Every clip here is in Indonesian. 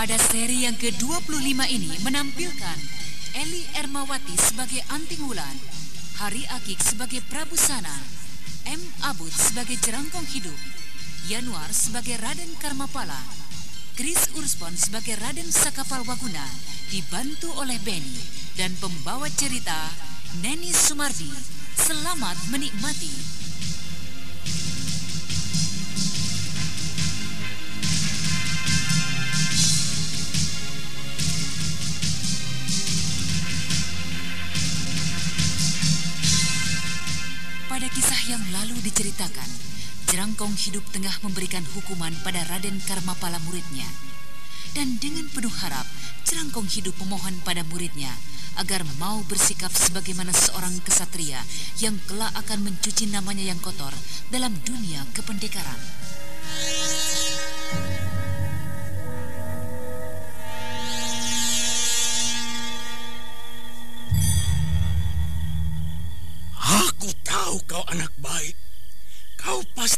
Pada seri yang ke-25 ini menampilkan Eli Ermawati sebagai Anting Wulan, Hari Akik sebagai Prabu Sana, M. Abud sebagai Jerangkong Hidup, Yanuar sebagai Raden Karmapala, Chris Urspon sebagai Raden Sakapal Waguna, dibantu oleh Benny, dan pembawa cerita Neni Sumardi. Selamat menikmati. Diceritakan, Jerangkong hidup tengah memberikan hukuman pada Raden Karmapala muridnya. Dan dengan penuh harap, Jerangkong hidup memohon pada muridnya agar mau bersikap sebagaimana seorang kesatria yang kelak akan mencuci namanya yang kotor dalam dunia kependekaran.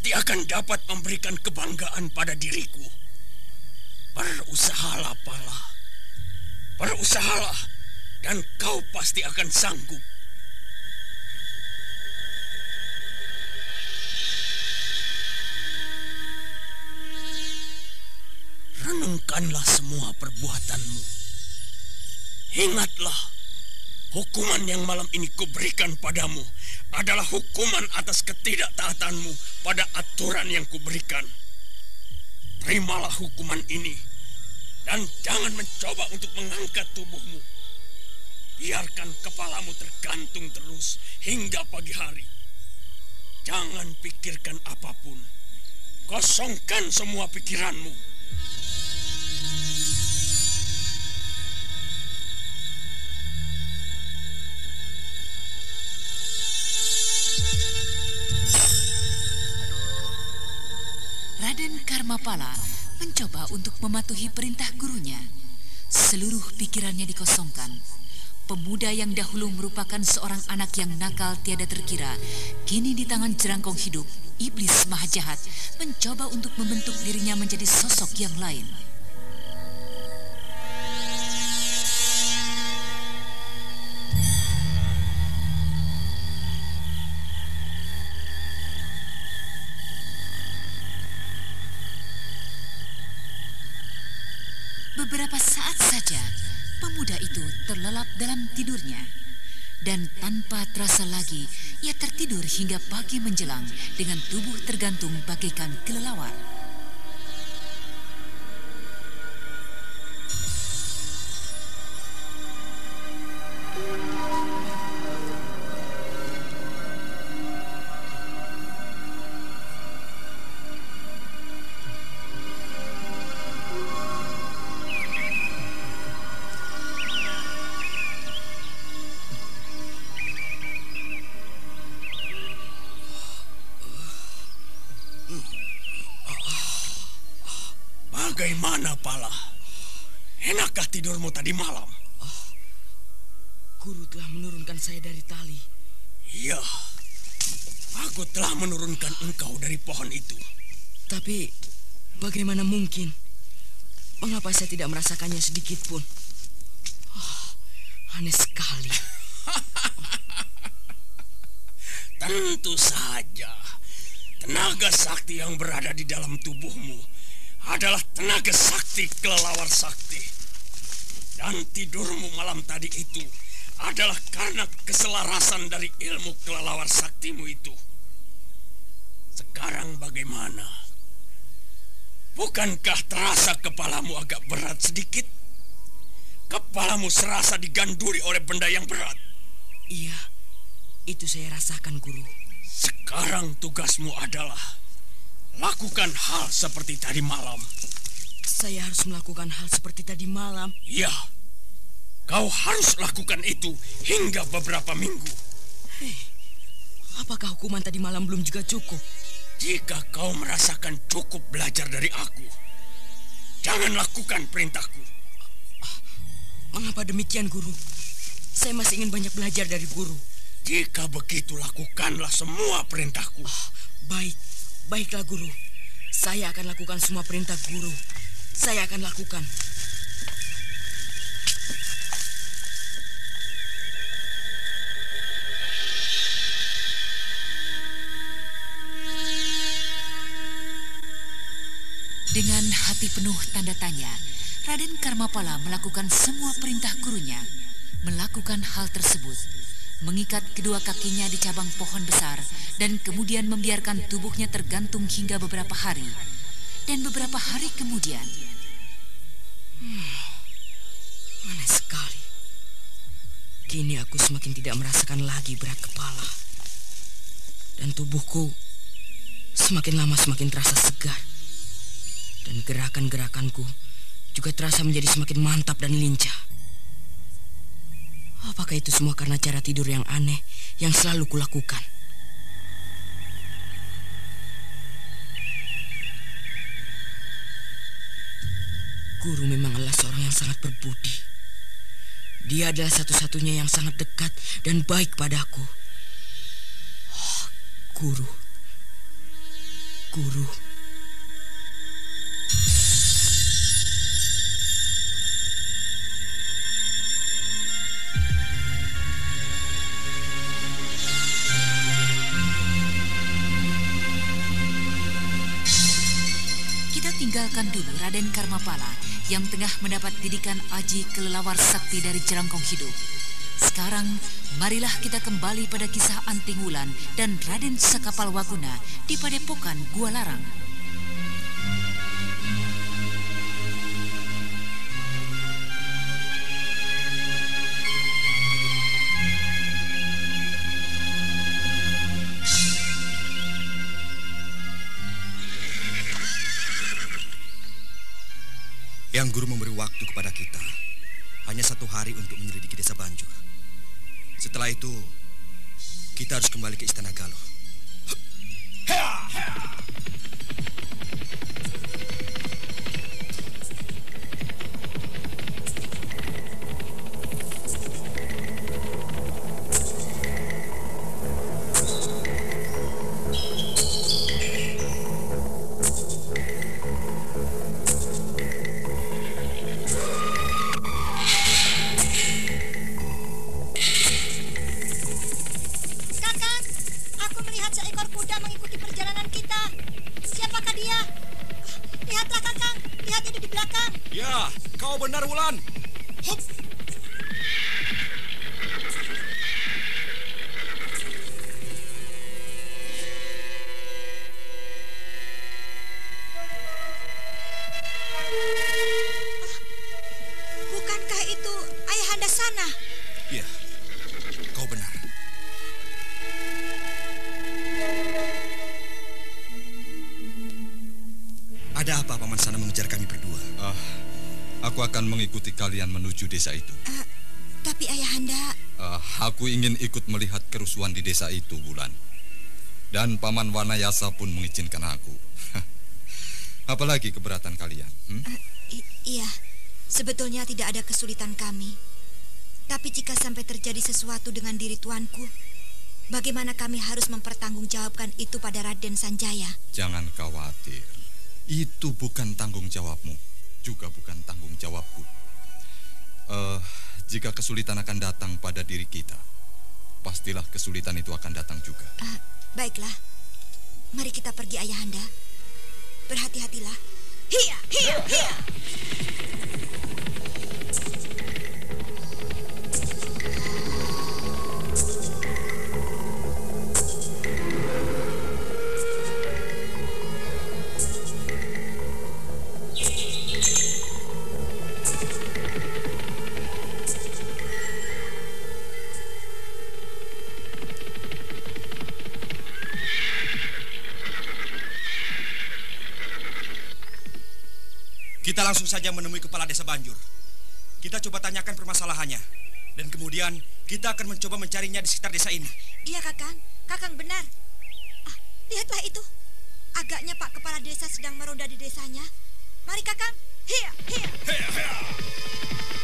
Pasti akan dapat memberikan kebanggaan pada diriku. Berusahalah, Pala. Berusahalah, dan kau pasti akan sanggup. Renungkanlah semua perbuatanmu. Ingatlah, hukuman yang malam ini kuberikan padamu adalah hukuman atas ketidaktaatanmu pada aturan yang kuberikan. Terimalah hukuman ini dan jangan mencoba untuk mengangkat tubuhmu. Biarkan kepalamu tergantung terus hingga pagi hari. Jangan pikirkan apa pun. Kosongkan semua pikiranmu. Raden Karmapala mencoba untuk mematuhi perintah gurunya. Seluruh pikirannya dikosongkan. Pemuda yang dahulu merupakan seorang anak yang nakal tiada terkira, kini di tangan jerangkong hidup, iblis maha jahat mencoba untuk membentuk dirinya menjadi sosok yang lain. Terasa lagi, ia tertidur hingga pagi menjelang dengan tubuh tergantung bagaikan kelelawar. Bagaimana, Pala? Enakkah tidurmu tadi malam? Guru telah menurunkan saya dari tali. Iya. Aku telah menurunkan engkau dari pohon itu. Tapi bagaimana mungkin? Mengapa saya tidak merasakannya sedikit pun? Ah, aneh sekali. Tentu saja. Tenaga sakti yang berada di dalam tubuhmu adalah tenaga sakti kelelawar sakti. Dan tidurmu malam tadi itu adalah karena keselarasan dari ilmu kelelawar saktimu itu. Sekarang bagaimana? Bukankah terasa kepalamu agak berat sedikit? Kepalamu serasa diganduri oleh benda yang berat. Iya, itu saya rasakan, Guru. Sekarang tugasmu adalah lakukan hal seperti tadi malam. saya harus melakukan hal seperti tadi malam? Ya, kau harus lakukan itu hingga beberapa minggu. Hei, apakah hukuman tadi malam belum juga cukup? Jika kau merasakan cukup belajar dari aku, jangan lakukan perintahku. Mengapa demikian, Guru? Saya masih ingin banyak belajar dari Guru. Jika begitu, lakukanlah semua perintahku. Oh, baik, baiklah, Guru. Saya akan lakukan semua perintah Guru. Saya akan lakukan. Dengan hati penuh tanda tanya, Raden Karmapala melakukan semua perintah gurunya. Melakukan hal tersebut, mengikat kedua kakinya di cabang pohon besar, dan kemudian membiarkan tubuhnya tergantung hingga beberapa hari. Dan beberapa hari kemudian... Hmm, aneh sekali. Kini aku semakin tidak merasakan lagi berat kepala. Dan tubuhku semakin lama semakin terasa segar. Dan gerakan-gerakanku juga terasa menjadi semakin mantap dan lincah. Apakah itu semua karena cara tidur yang aneh yang selalu kulakukan? Guru memang adalah seorang yang sangat berbudi. Dia adalah satu-satunya yang sangat dekat dan baik padaku. Oh, guru. Guru. Tinggalkan dulu Raden Karmapala yang tengah mendapat didikan aji kelelawar sakti dari jerangkong hidup. Sekarang, marilah kita kembali pada kisah Anting Wulan dan Raden Sakapal Waguna di Padepokan Gua Larang. Yang guru memberi waktu kepada kita hanya satu hari untuk menyelidiki desa Banjur. Setelah itu, kita harus kembali ke Istana Galuh. Menuju desa itu? Uh, tapi ayahanda... Uh, aku ingin ikut melihat kerusuhan di desa itu, Bulan. Dan Paman Wanayasa pun mengizinkan aku. Apalagi keberatan kalian? Hmm? Uh, iya, sebetulnya tidak ada kesulitan kami. Tapi jika sampai terjadi sesuatu dengan diri tuanku, bagaimana kami harus mempertanggungjawabkan itu pada Raden Sanjaya? Jangan khawatir. Itu bukan tanggung jawabmu, juga bukan tanggung jawabku. Uh, jika kesulitan akan datang pada diri kita, pastilah kesulitan itu akan datang juga. Uh, baiklah, mari kita pergi ayahanda. Berhati-hatilah. Hiya, hiya, hiya. Kita langsung saja menemui kepala desa Banjur. Kita coba tanyakan permasalahannya. Dan kemudian kita akan mencoba mencarinya di sekitar desa ini. Iya, Kakang. Kakang benar. Ah, lihatlah itu. Agaknya Pak Kepala Desa sedang meronda di desanya. Mari, Kakang. Hiya, hiya. Hea, hea.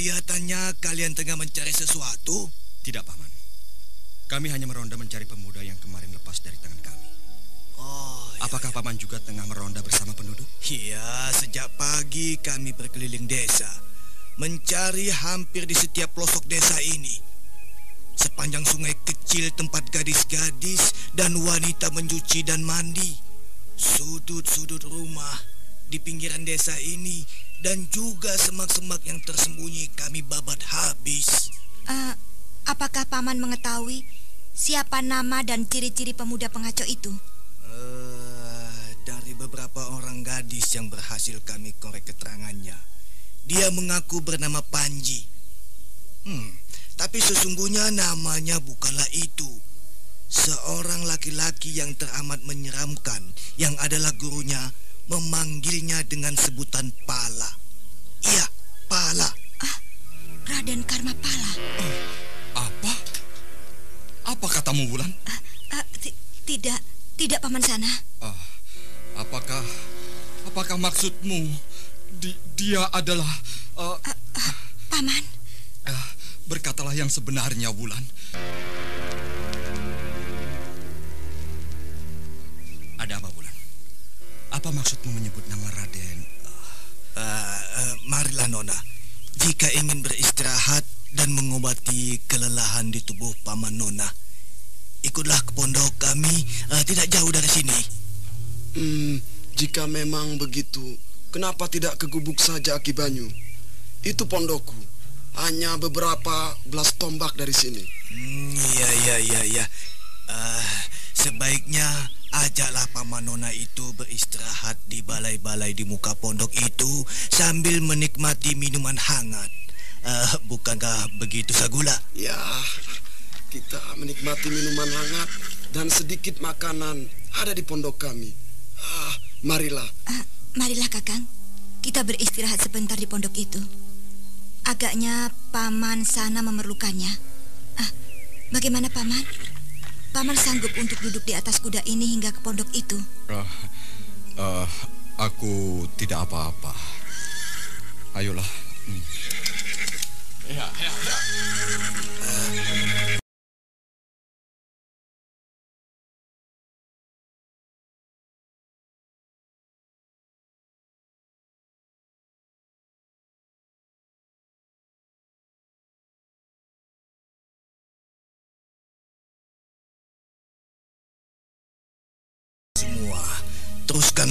Kelihatannya kalian tengah mencari sesuatu. Tidak, Paman. Kami hanya meronda mencari pemuda yang kemarin lepas dari tangan kami. Oh, ya, Apakah Paman juga tengah meronda bersama penduduk? Iya, sejak pagi kami berkeliling desa, mencari hampir di setiap pelosok desa ini. Sepanjang sungai kecil tempat gadis-gadis dan wanita mencuci dan mandi. Sudut-sudut rumah di pinggiran desa ini dan juga semak-semak yang tersembunyi kami babat habis. Eh, apakah Paman mengetahui siapa nama dan ciri-ciri pemuda pengacau itu? Eh, dari beberapa orang gadis yang berhasil kami korek keterangannya, dia mengaku bernama Panji. Hmm, tapi sesungguhnya namanya bukanlah itu. Seorang laki-laki yang teramat menyeramkan, yang adalah gurunya, memanggilnya dengan sebutan Pala. Iya, Pala. Raden Karmapala. Apa? Apa katamu, Wulan? Ah, ah, ti- tidak, tidak Paman Sana. Ah, apakah apakah maksudmu di- dia adalah ah, Ah, ah, Paman, ah, berkatalah yang sebenarnya, Wulan. Apa maksudmu menyebut nama Raden? Eh, eh, marilah Nona, jika ingin beristirahat dan mengobati kelelahan di tubuh paman Nona, ikutlah ke pondok kami eh, tidak jauh dari sini. Hmm, jika memang begitu, kenapa tidak ke gubuk saja Aki Banyu? Itu pondokku. Hanya beberapa belas tombak dari sini. Hmm, iya iya iya iya. Eh, sebaiknya ajaklah paman Nona itu beristirahat di balai-balai di muka pondok itu sambil menikmati minuman hangat. Eh, bukankah begitu Sagula? Ya, kita menikmati minuman hangat dan sedikit makanan ada di pondok kami. Ah, marilah. ah, marilah Kakang. Kita beristirahat sebentar di pondok itu. Agaknya Paman Sana memerlukannya. Ah, bagaimana Paman? Paman sanggup untuk duduk di atas kuda ini hingga ke pondok itu. Ah, ah, aku tidak apa-apa. Ayolah. Hmm. Semua,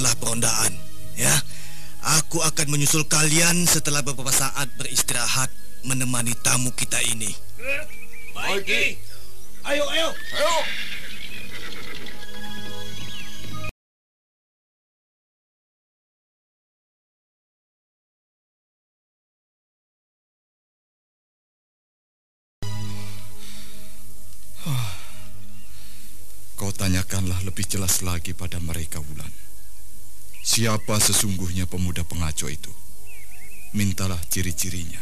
teruskanlah perondaan, ya. Aku akan menyusul kalian setelah beberapa saat beristirahat menemani tamu kita ini. Baik, Ki. Ayo, ayo. Ayo. Kau tanyakanlah lebih jelas lagi pada mereka, Wulan. Siapa sesungguhnya pemuda pengacau itu? Mintalah ciri-cirinya.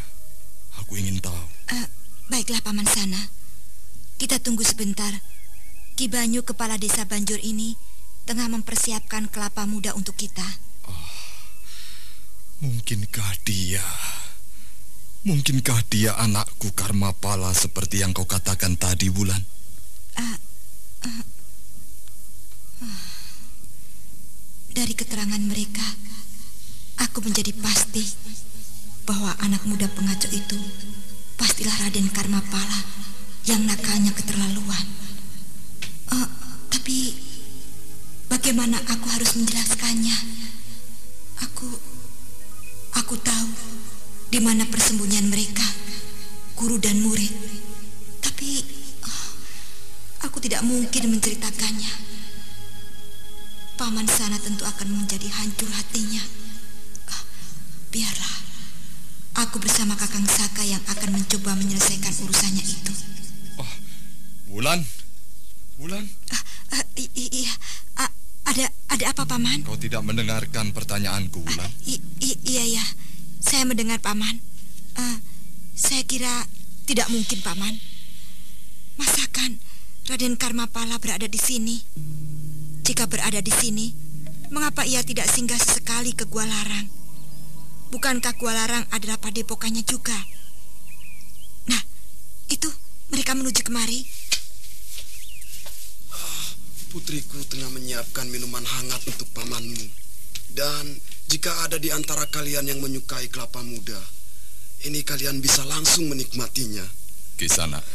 Aku ingin tahu. Ah, baiklah Paman Sana. Kita tunggu sebentar. Ki Banyu kepala desa Banjur ini tengah mempersiapkan kelapa muda untuk kita. Mungkinkah dia? Mungkinkah dia anakku Karmapala seperti yang kau katakan tadi, Wulan? Dari keterangan mereka, aku menjadi pasti bahwa anak muda pengacau itu pastilah Raden Karmapala yang nakalnya keterlaluan. Eh, tapi bagaimana aku harus menjelaskannya? Aku aku tahu di mana persembunyian mereka, guru dan murid. Tapi aku aku tidak mungkin menceritakannya. Paman sana tentu akan menjadi hancur hatinya. Ah, biarlah, aku bersama Kakang Saka yang akan mencoba menyelesaikan urusannya itu. Oh, Bulan, Bulan. Ah, ah, iya, ah, ada ada apa paman? Kau tidak mendengarkan pertanyaanku, Bulan? iya ya, saya mendengar paman. Uh, saya kira tidak mungkin paman. Masakan Raden Karmapala berada di sini? Jika berada di sini, mengapa ia tidak singgah sesekali ke Gua Larang? Bukankah Gua Larang adalah padepokannya juga? Nah, itu mereka menuju kemari. Putriku tengah menyiapkan minuman hangat untuk pamanmu. Dan jika ada di antara kalian yang menyukai kelapa muda, ini kalian bisa langsung menikmatinya. Kisana,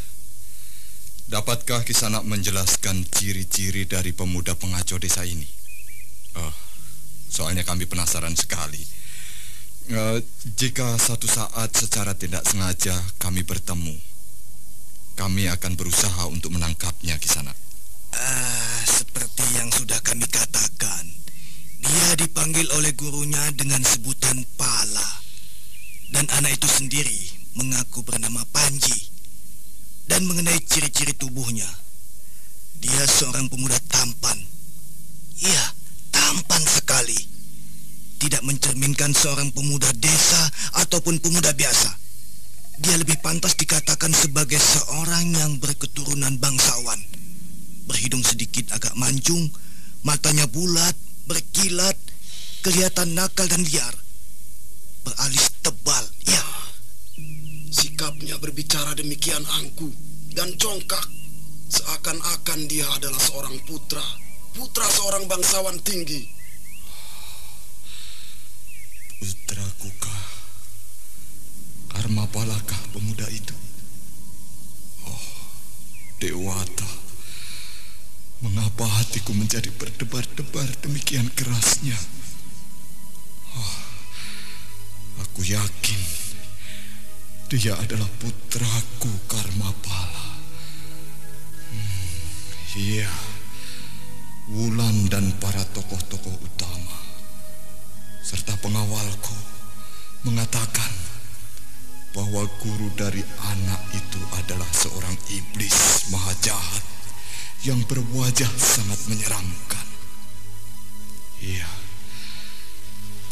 dapatkah Kisana menjelaskan ciri-ciri dari pemuda pengacau desa ini? Oh, soalnya kami penasaran sekali. Uh, jika satu saat secara tidak sengaja kami bertemu, kami akan berusaha untuk menangkapnya, Kisana. Ah, seperti yang sudah kami katakan, dia dipanggil oleh gurunya dengan sebutan Pala. Dan anak itu sendiri mengaku bernama Panji. Dan mengenai ciri-ciri tubuhnya, dia seorang pemuda tampan. Iya, tampan sekali. Tidak mencerminkan seorang pemuda desa ataupun pemuda biasa. Dia lebih pantas dikatakan sebagai seorang yang berketurunan bangsawan berhidung sedikit agak mancung, matanya bulat, berkilat, kelihatan nakal dan liar. Beralis tebal. Sikapnya berbicara demikian angku dan congkak. Seakan-akan dia adalah seorang putra, putra seorang bangsawan tinggi. Putraku kah? Karma palakah pemuda itu? Oh, Dewata. Mengapa hatiku menjadi berdebar-debar demikian kerasnya? Oh, aku yakin dia adalah putraku Karmapala. Hmm, iya, Wulan dan para tokoh-tokoh utama serta pengawalku mengatakan bahwa guru dari anak itu adalah seorang iblis maha jahat yang berwajah sangat menyeramkan. Iya,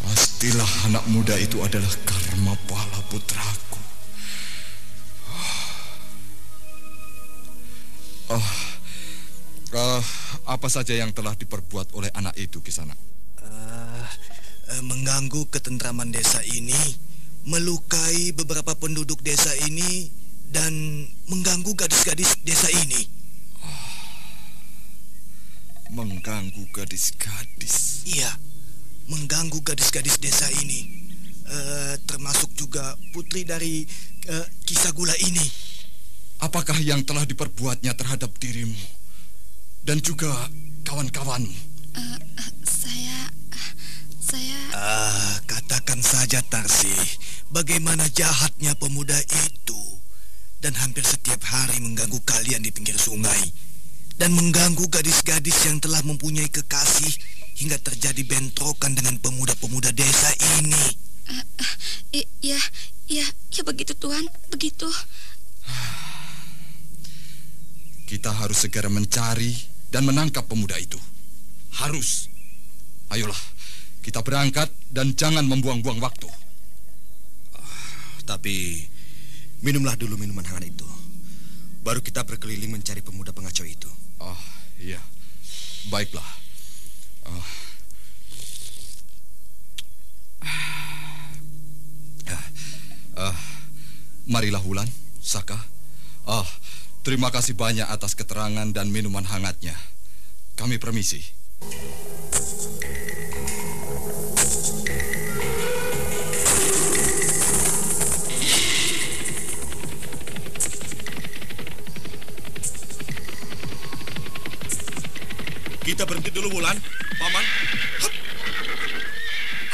pastilah anak muda itu adalah karma pala putraku. Oh, uh, apa saja yang telah diperbuat oleh anak itu, Kisana? Uh, uh, mengganggu ketentraman desa ini, melukai beberapa penduduk desa ini, dan mengganggu gadis-gadis desa ini mengganggu gadis-gadis. Iya, mengganggu gadis-gadis desa ini, uh, termasuk juga putri dari uh, kisah gula ini. Apakah yang telah diperbuatnya terhadap dirimu dan juga kawan-kawanmu? Uh, uh, saya, uh, saya. Ah, katakan saja Tarsi, bagaimana jahatnya pemuda itu dan hampir setiap hari mengganggu kalian di pinggir sungai dan mengganggu gadis-gadis yang telah mempunyai kekasih hingga terjadi bentrokan dengan pemuda-pemuda desa ini. Uh, uh, iya, iya, ya begitu Tuhan, begitu. Kita harus segera mencari dan menangkap pemuda itu. Harus. Ayolah, kita berangkat dan jangan membuang-buang waktu. Uh, tapi minumlah dulu minuman hangat itu. Baru kita berkeliling mencari pemuda pengacau itu. Oh, iya. Baiklah. Oh. Uh, marilah Wulan, Saka. Oh, terima kasih banyak atas keterangan dan minuman hangatnya. Kami permisi. Kita berhenti dulu, Wulan. Paman. Hup.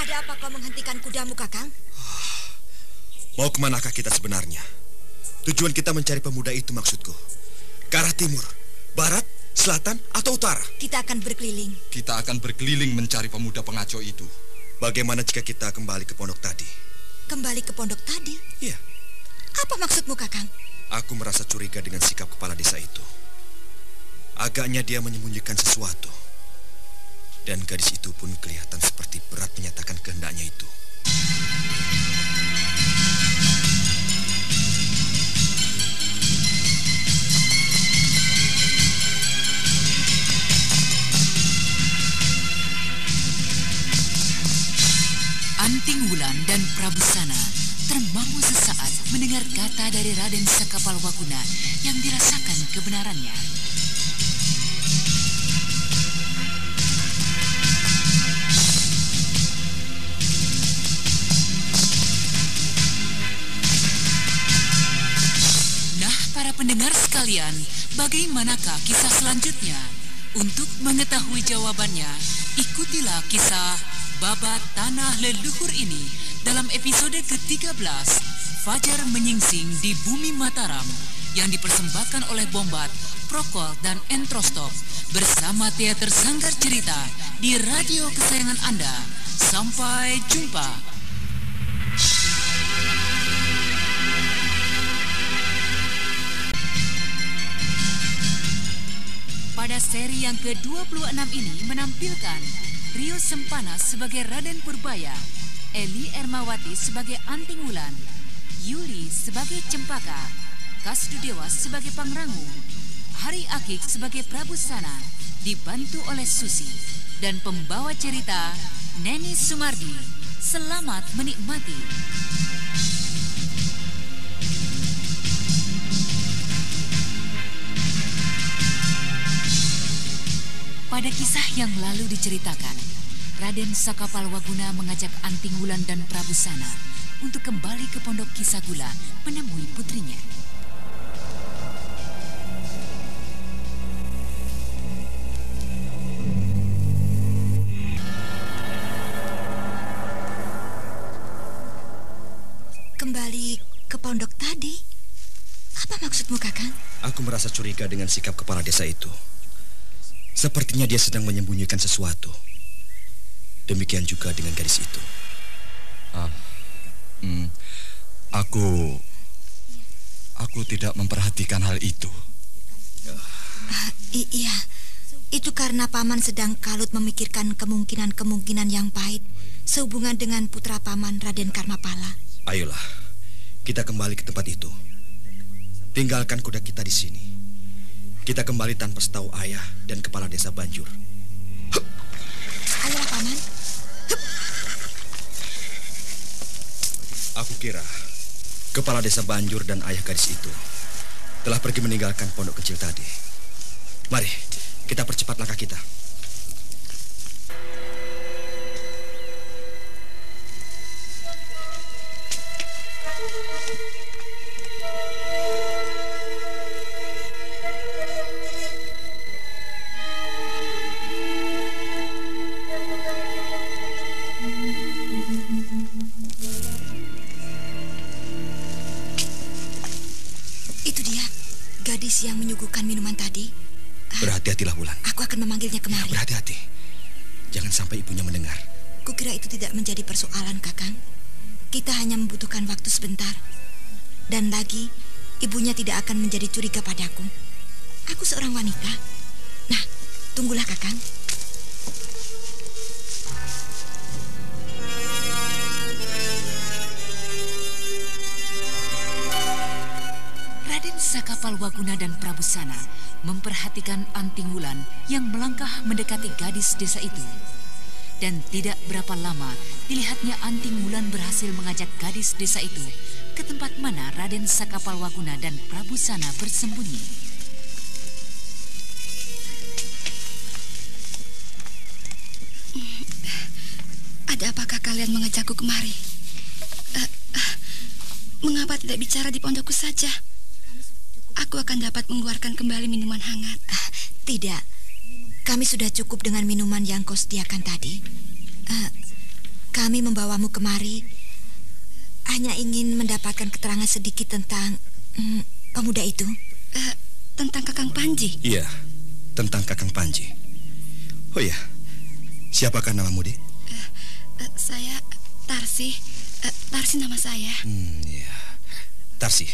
Ada apa kau menghentikan kudamu, Kakang? Mau ke manakah kita sebenarnya? Tujuan kita mencari pemuda itu maksudku. Ke arah timur. Barat, selatan, atau utara? Kita akan berkeliling. Kita akan berkeliling mencari pemuda pengacau itu. Bagaimana jika kita kembali ke pondok tadi? Kembali ke pondok tadi? Iya. Apa maksudmu, Kakang? Aku merasa curiga dengan sikap kepala desa itu. Agaknya dia menyembunyikan sesuatu. Dan gadis itu pun kelihatan seperti berat menyatakan kehendaknya itu. Anting Wulan dan Prabu Sana termangu sesaat mendengar kata dari Raden Sakapal Wakuna yang dirasakan kebenarannya. Nah, para pendengar sekalian, bagaimanakah kisah selanjutnya? Untuk mengetahui jawabannya, ikutilah kisah Babat Tanah Leluhur ini dalam episode ke-13 Fajar Menyingsing di Bumi Mataram yang dipersembahkan oleh Bombat, Prokol, dan Entrostop bersama Teater Sanggar Cerita di radio kesayangan Anda. Sampai jumpa. Pada seri yang ke-26 ini menampilkan Rio Sempana sebagai Raden Purbaya, Eli Ermawati sebagai Anting Wulan, Yuli sebagai Cempaka, Kasdu Dewa sebagai Pangrangu, Hari Akik sebagai Prabu Sana, dibantu oleh Susi, dan pembawa cerita Neni Sumardi. Selamat menikmati. Pada kisah yang lalu diceritakan, Raden Sakapal Waguna mengajak Anting Wulan dan Prabu Sana untuk kembali ke Pondok Kisagula menemui putrinya. Kembali ke pondok tadi? Apa maksudmu, Kakang? Aku merasa curiga dengan sikap kepala desa itu. Sepertinya dia sedang menyembunyikan sesuatu. Demikian juga dengan gadis itu. Ah, hmm, aku, aku tidak memperhatikan hal itu. I- iya, itu karena paman sedang kalut memikirkan kemungkinan-kemungkinan yang pahit sehubungan dengan putra paman Raden Karmapala. Ayolah, kita kembali ke tempat itu. Tinggalkan kuda kita di sini. Kita kembali tanpa setahu ayah dan kepala desa Banjur. Ayolah, paman. Aku kira kepala desa Banjur dan ayah gadis itu telah pergi meninggalkan pondok kecil tadi. Mari, kita percepat langkah kita. Ibunya tidak akan menjadi curiga padaku. Aku seorang wanita. Nah, tunggulah, Kakang. Raden Sakapal Waguna dan Prabu Sana memperhatikan Anting Wulan yang melangkah mendekati gadis desa itu. Dan tidak berapa lama dilihatnya Anting Wulan berhasil mengajak gadis desa itu ke tempat mana Raden Sakapal Waguna dan Prabu Sana bersembunyi. Ada apakah kalian mengajakku kemari? Eh, eh, mengapa tidak bicara di pondokku saja? Aku akan dapat mengeluarkan kembali minuman hangat. Ah, tidak, kami sudah cukup dengan minuman yang kau sediakan tadi. Ah, kami membawamu kemari hanya ingin mendapatkan keterangan sedikit tentang mm, pemuda itu. Eh, tentang Kakang Panji. Iya, tentang Kakang Panji. Oh ya, siapakah namamu, Dik? Uh, uh, saya Tarsi. Uh, Tarsi nama saya. Hmm, ya. Tarsi,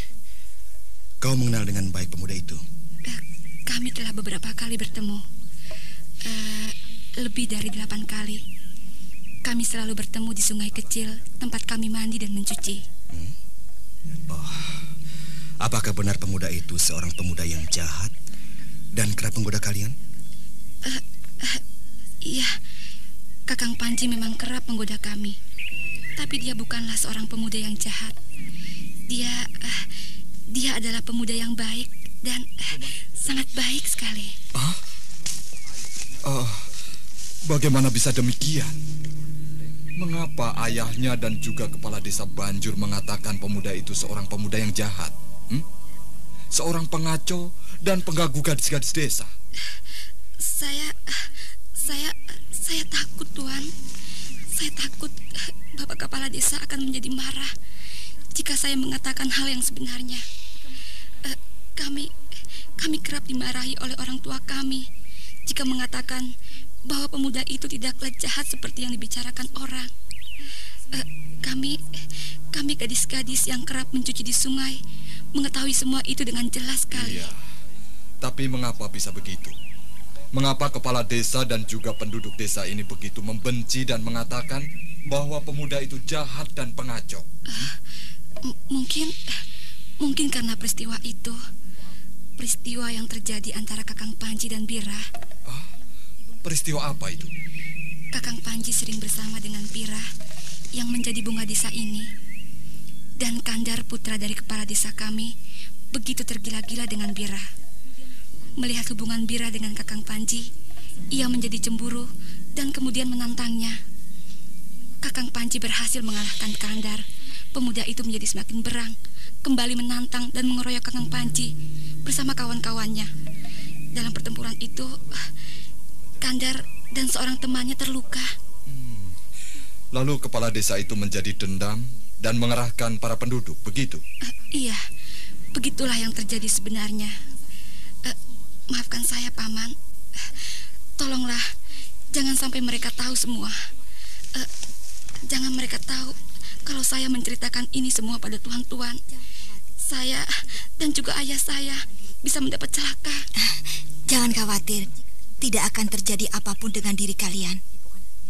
kau mengenal dengan baik pemuda itu? Uh, kami telah beberapa kali bertemu. Uh, lebih dari delapan kali. Kami selalu bertemu di sungai kecil tempat kami mandi dan mencuci. Hmm? Oh, apakah benar pemuda itu seorang pemuda yang jahat dan kerap menggoda kalian? Uh, uh, iya, Kakang Panji memang kerap menggoda kami. Tapi dia bukanlah seorang pemuda yang jahat. Dia, uh, dia adalah pemuda yang baik dan uh, sangat baik sekali. Ah, uh, bagaimana bisa demikian? Mengapa ayahnya dan juga kepala desa Banjur mengatakan pemuda itu seorang pemuda yang jahat? Hmm? Seorang pengacau dan pengganggu gadis-gadis desa. Saya, saya, saya takut Tuan. Saya takut Bapak Kepala Desa akan menjadi marah jika saya mengatakan hal yang sebenarnya. Uh, kami, kami kerap dimarahi oleh orang tua kami jika mengatakan bahwa pemuda itu tidaklah jahat seperti yang dibicarakan orang. Uh, kami, kami gadis-gadis yang kerap mencuci di sungai, mengetahui semua itu dengan jelas sekali. Iya. Tapi mengapa bisa begitu? Mengapa kepala desa dan juga penduduk desa ini begitu membenci dan mengatakan bahwa pemuda itu jahat dan pengacau? Uh, mungkin, mungkin karena peristiwa itu, peristiwa yang terjadi antara Kakang Panji dan Bira. Ah, Peristiwa apa itu? Kakang Panji sering bersama dengan Pira yang menjadi bunga desa ini. Dan Kandar putra dari kepala desa kami begitu tergila-gila dengan Bira. Melihat hubungan Bira dengan Kakang Panji, ia menjadi cemburu dan kemudian menantangnya. Kakang Panji berhasil mengalahkan Kandar. Pemuda itu menjadi semakin berang, kembali menantang dan mengeroyok Kakang Panji bersama kawan-kawannya. Dalam pertempuran itu, Kandar dan seorang temannya terluka. Hmm. Lalu kepala desa itu menjadi dendam dan mengerahkan para penduduk, begitu? Uh, iya, begitulah yang terjadi sebenarnya. Uh, maafkan saya, Paman. Uh, tolonglah, jangan sampai mereka tahu semua. Uh, jangan mereka tahu kalau saya menceritakan ini semua pada tuan-tuan. Saya dan juga ayah saya bisa mendapat celaka. Jangan khawatir tidak akan terjadi apa pun dengan diri kalian.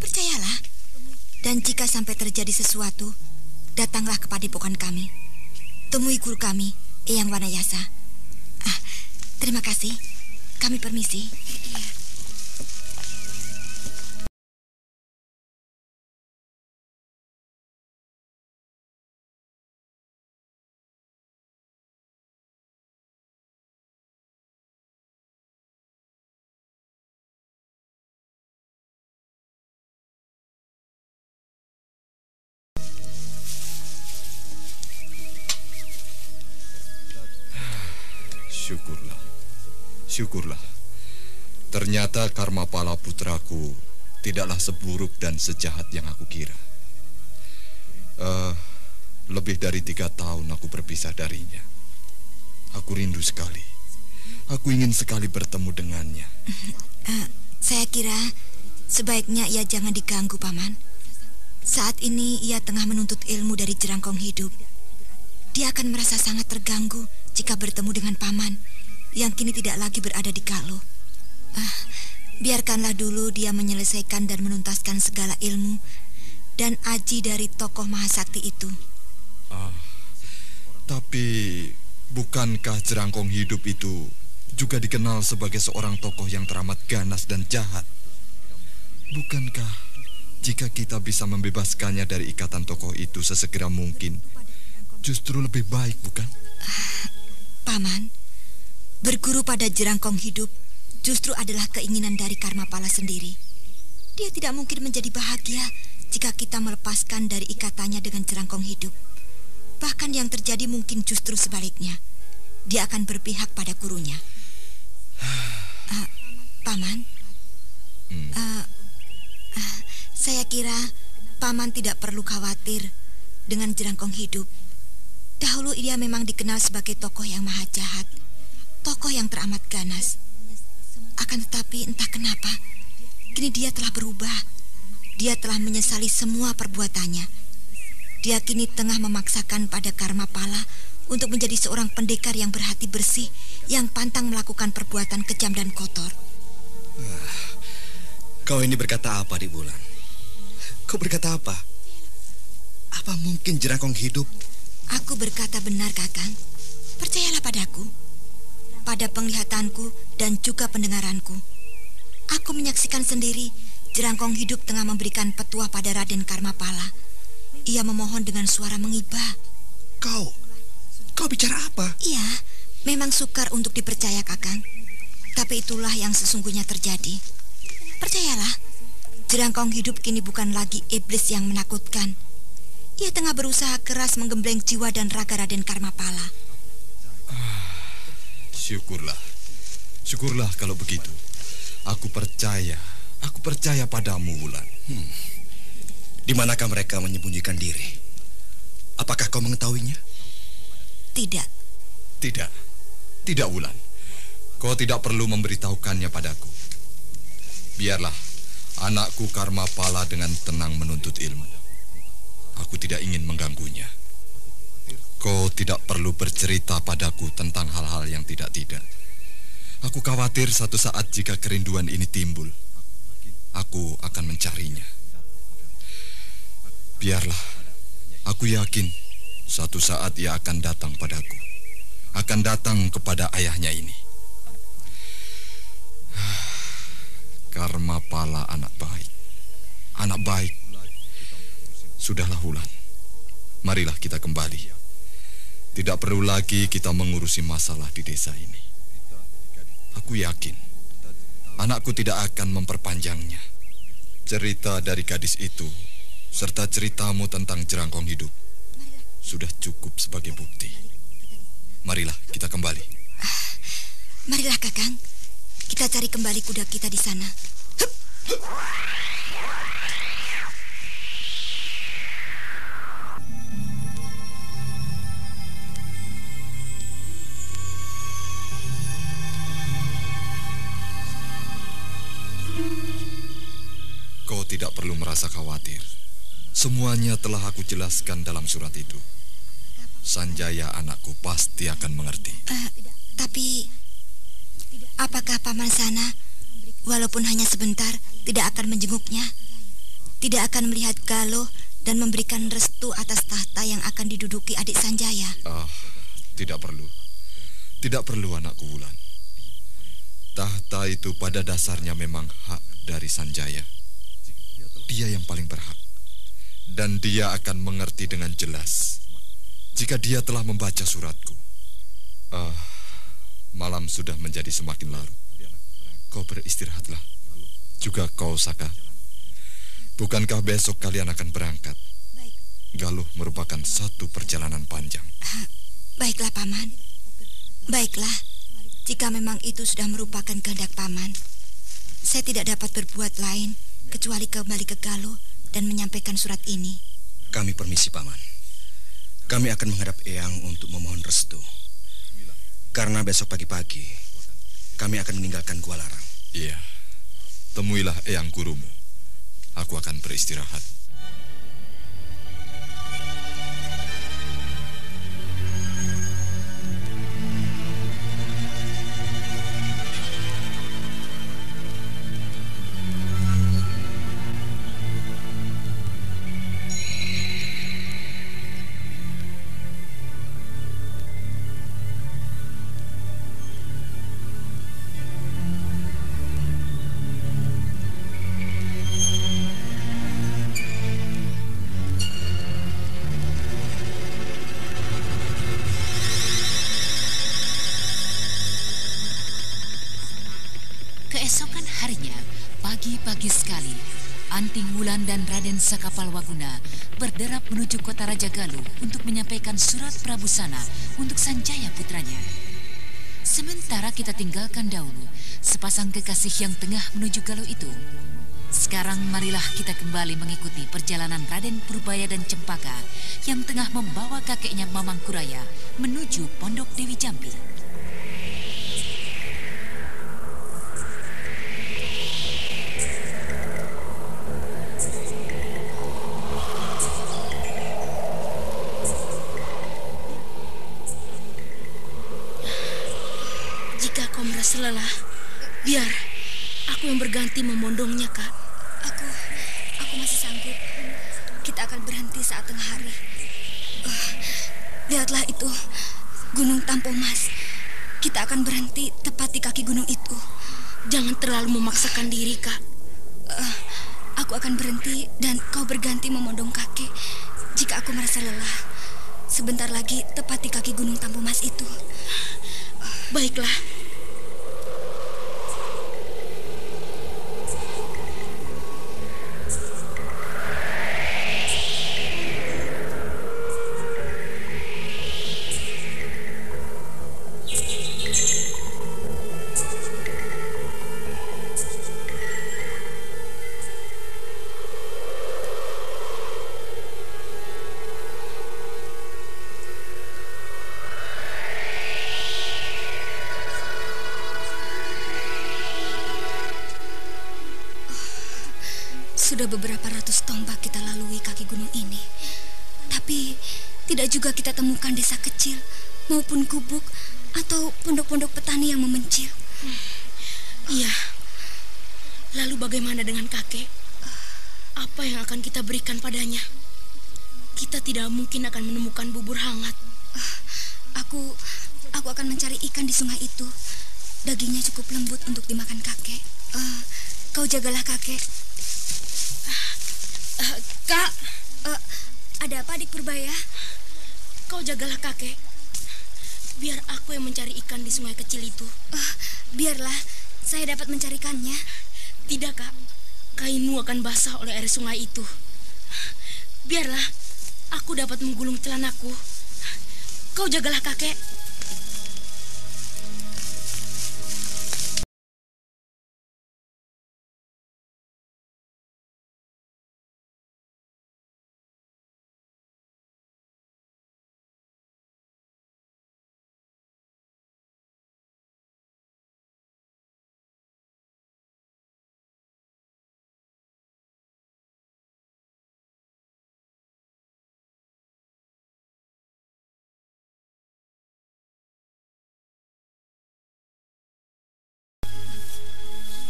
Percayalah. Dan jika sampai terjadi sesuatu, datanglah kepada padepokan kami. Temui guru kami, Eyang Wanayasa. Ah, terima kasih. Kami permisi. Iya. Syukurlah. Ternyata karma pala putraku tidaklah seburuk dan sejahat yang aku kira. Uh, lebih dari tiga tahun aku berpisah darinya. Aku rindu sekali. Aku ingin sekali bertemu dengannya. Uh, saya kira sebaiknya ia jangan diganggu, Paman. Saat ini ia tengah menuntut ilmu dari jerangkong hidup. Dia akan merasa sangat terganggu jika bertemu dengan paman yang kini tidak lagi berada di Galuh. Ah, biarkanlah dulu dia menyelesaikan dan menuntaskan segala ilmu dan aji dari tokoh mahasakti itu. Ah, tapi bukankah jerangkong hidup itu juga dikenal sebagai seorang tokoh yang teramat ganas dan jahat? Bukankah jika kita bisa membebaskannya dari ikatan tokoh itu sesegera mungkin, justru lebih baik, bukan? Ah, Paman, berguru pada jerangkong hidup justru adalah keinginan dari Karma Pala sendiri. Dia tidak mungkin menjadi bahagia jika kita melepaskan dari ikatannya dengan jerangkong hidup. Bahkan yang terjadi mungkin justru sebaliknya. Dia akan berpihak pada gurunya. Uh, Paman, uh, uh, saya kira Paman tidak perlu khawatir dengan jerangkong hidup. Dahulu ia memang dikenal sebagai tokoh yang maha jahat, tokoh yang teramat ganas. Akan tetapi entah kenapa, kini dia telah berubah. Dia telah menyesali semua perbuatannya. Dia kini tengah memaksakan pada Karma Pala untuk menjadi seorang pendekar yang berhati bersih, yang pantang melakukan perbuatan kejam dan kotor. Ah, kau ini berkata apa di bulan? Kau berkata apa? Apa mungkin jerangkong hidup? Aku berkata benar, Kakang. Percayalah padaku. Pada penglihatanku dan juga pendengaranku. Aku menyaksikan sendiri jerangkong hidup tengah memberikan petuah pada Raden Karmapala. Ia memohon dengan suara mengibah. Kau, kau bicara apa? Iya, memang sukar untuk dipercaya, Kakang. Tapi itulah yang sesungguhnya terjadi. Percayalah, jerangkong hidup kini bukan lagi iblis yang menakutkan. Ia tengah berusaha keras menggembleng jiwa dan raga Raden Karmapala. Syukurlah. Syukurlah kalau begitu. Aku percaya. Aku percaya padamu, Wulan. Hmm. Di manakah mereka menyembunyikan diri? Apakah kau mengetahuinya? Tidak. Tidak. Tidak, Wulan. Kau tidak perlu memberitahukannya padaku. Biarlah anakku Karma Pala dengan tenang menuntut ilmu. Aku tidak ingin mengganggunya. Kau tidak perlu bercerita padaku tentang hal-hal yang tidak-tidak. Aku khawatir satu saat jika kerinduan ini timbul, aku akan mencarinya. Biarlah, aku yakin satu saat ia akan datang padaku, akan datang kepada ayahnya ini. Karma pala anak baik, anak baik. Sudahlah Hulan, marilah kita kembali. Tidak perlu lagi kita mengurusi masalah di desa ini. Aku yakin anakku tidak akan memperpanjangnya. Cerita dari gadis itu serta ceritamu tentang jerangkong hidup sudah cukup sebagai bukti. Marilah kita kembali. Ah, marilah Kakang. Kita cari kembali kuda kita di sana. Hup. Tidak perlu merasa khawatir. Semuanya telah aku jelaskan dalam surat itu. Sanjaya anakku pasti akan mengerti. Uh, tapi apakah paman sana walaupun hanya sebentar tidak akan menjenguknya? Tidak akan melihat Galuh dan memberikan restu atas tahta yang akan diduduki adik Sanjaya? Ah, uh, tidak perlu. Tidak perlu anakku Wulan. Tahta itu pada dasarnya memang hak dari Sanjaya. Dia yang paling berhak. Dan dia akan mengerti dengan jelas jika dia telah membaca suratku. Ah, uh, malam sudah menjadi semakin larut. Kau beristirahatlah. Juga kau, Saka. Bukankah besok kalian akan berangkat? Galuh merupakan satu perjalanan panjang. Uh, baiklah, Paman. Baiklah, jika memang itu sudah merupakan kehendak Paman, saya tidak dapat berbuat lain kecuali kembali ke Galuh dan menyampaikan surat ini. Kami permisi, Paman. Kami akan menghadap Eyang untuk memohon restu. Karena besok pagi-pagi kami akan meninggalkan Gua Larang. Iya. Temuilah Eyang gurumu. Aku akan beristirahat. Sakapal Waguna berderap menuju kota Raja Galuh untuk menyampaikan surat Prabu Sana untuk Sanjaya putranya. Sementara kita tinggalkan dahulu sepasang kekasih yang tengah menuju Galuh itu. Sekarang marilah kita kembali mengikuti perjalanan Raden Purbaya dan Cempaka yang tengah membawa kakeknya Mamang Kuraya menuju Pondok Dewi Jambi. Biar aku yang berganti memondongnya, Kak. Aku aku masih sanggup. Kita akan berhenti saat tengah hari. Uh, lihatlah itu, Gunung Tampomas. Kita akan berhenti tepat di kaki gunung itu. Jangan terlalu memaksakan diri, Kak. Uh, aku akan berhenti dan kau berganti memondong kakek jika aku merasa lelah. Sebentar lagi tepat di kaki gunung Tampomas itu. Baiklah. Maupun gubuk atau pondok-pondok petani yang memencil. Iya. Lalu bagaimana dengan kakek? Apa yang akan kita berikan padanya? Kita tidak mungkin akan menemukan bubur hangat. Aku aku akan mencari ikan di sungai itu. Dagingnya cukup lembut untuk dimakan kakek. Uh, kau jagalah kakek. Uh, kak, uh, ada apa adik Purbaya? Kau jagalah kakek. Biar aku yang mencari ikan di sungai kecil itu. Uh, biarlah, saya dapat mencarikannya. Tidak kak, kainmu akan basah oleh air sungai itu. Biarlah, aku dapat menggulung celanaku. Kau jagalah kakek.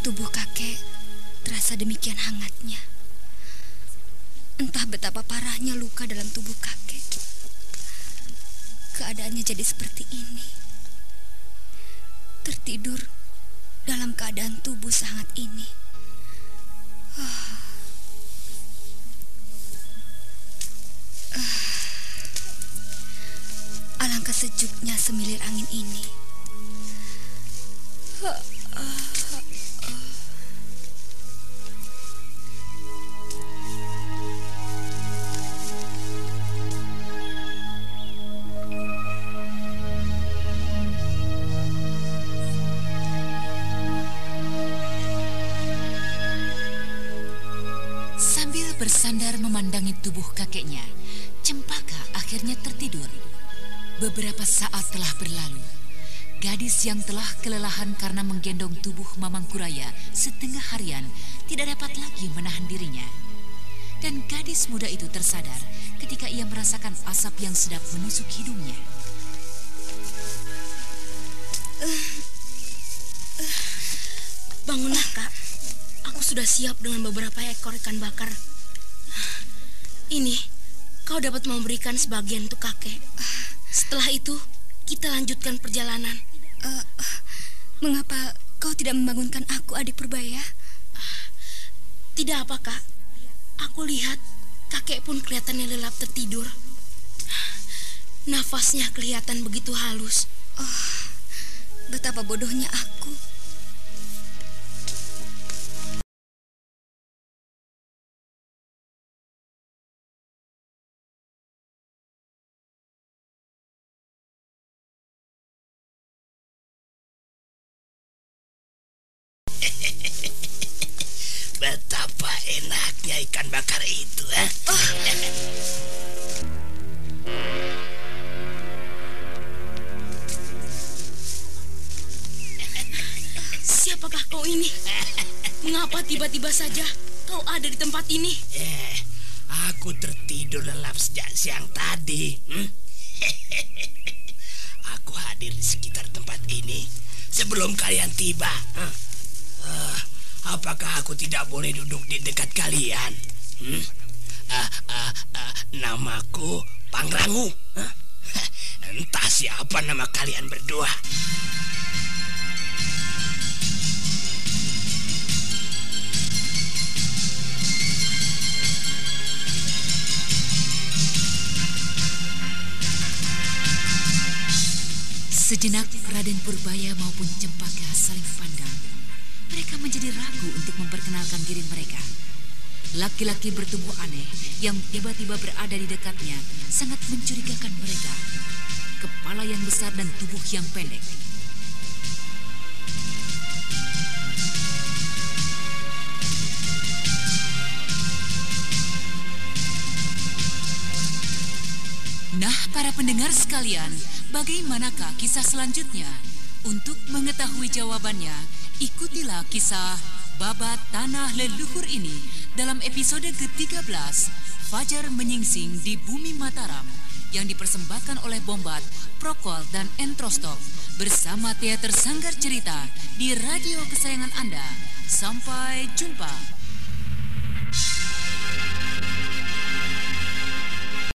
Tubuh kakek terasa demikian hangatnya. Entah betapa parahnya luka dalam tubuh kakek. Keadaannya jadi seperti ini. Tertidur dalam keadaan tubuh sangat ini. Oh. Alangkah sejuknya semilir angin ini. Uh. Tubuh kakeknya, Cempaka akhirnya tertidur. Beberapa saat telah berlalu. Gadis yang telah kelelahan karena menggendong tubuh Mamang Kuraya setengah harian tidak dapat lagi menahan dirinya. Dan gadis muda itu tersadar ketika ia merasakan asap yang sedap menusuk hidungnya. Bangunlah, Kak. Aku sudah siap dengan beberapa ekor ikan bakar. Ini, kau dapat memberikan sebagian untuk kakek. Setelah itu, kita lanjutkan perjalanan. Uh, mengapa kau tidak membangunkan aku, adik Purbaya? Tidak apa, Kak. Aku lihat kakek pun kelihatannya lelap tertidur. Nafasnya kelihatan begitu halus. Oh, betapa bodohnya aku. Bakar itu, eh? Oh. Siapakah kau ini? Mengapa tiba-tiba saja kau ada di tempat ini? Eh, aku tertidur lelap sejak siang tadi. Hmm? aku hadir di sekitar tempat ini sebelum kalian tiba. Hmm? apakah aku tidak boleh duduk di dekat kalian? Hmm? Uh, uh, uh, namaku Pangrangu. Huh? Entah siapa nama kalian berdua. Sejenak Raden Purbaya maupun Cempaka saling pandang. Mereka menjadi ragu untuk memperkenalkan diri mereka. Laki-laki bertubuh aneh yang tiba-tiba berada di dekatnya sangat mencurigakan mereka. Kepala yang besar dan tubuh yang pendek. Nah, para pendengar sekalian, bagaimanakah kisah selanjutnya? Untuk mengetahui jawabannya, ikutilah kisah Babat Tanah Leluhur ini dalam episode ke-13, Fajar Menyingsing di Bumi Mataram, yang dipersembahkan oleh Bombat, Prokol, dan Entrostok bersama Teater Sanggar Cerita di radio kesayangan Anda. Sampai jumpa.